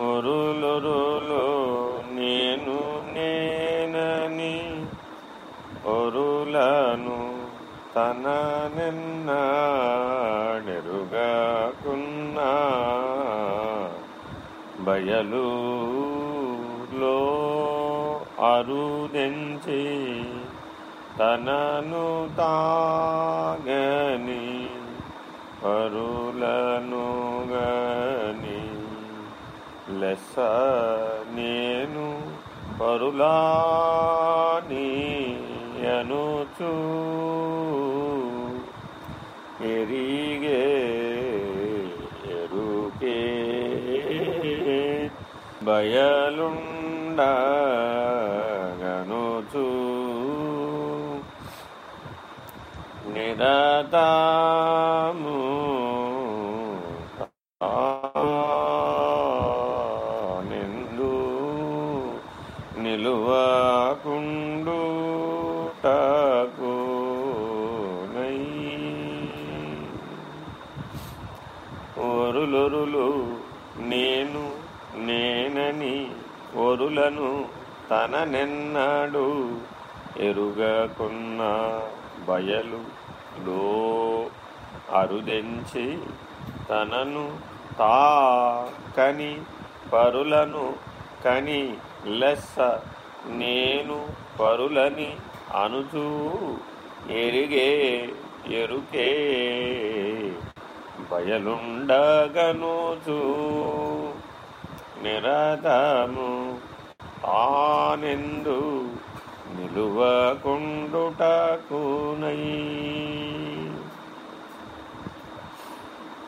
ఒరులొరులో నేను నేనని ఒరులను తన నిన్నడెరుగాకున్నా బయలులో అరుదెంచి తనను తాగని పరులను గని లెస్స నేను పరులాని అనుచు. ఎరిగే ఎరుకే బయలుండగనుచు. నిరతము నిలువకుండుటకు ఒరులొరులు నేను నేనని ఒరులను తన నిన్నాడు ఎరుగకున్న బయలు లో అరుదెంచి తనను తా కని పరులను కని లెస్స నేను పరులని అనుచూ ఎరిగే ఎరుకే. బయలుండగనుచు నిరతము ఆనెందు నిలువకుండుటకునై.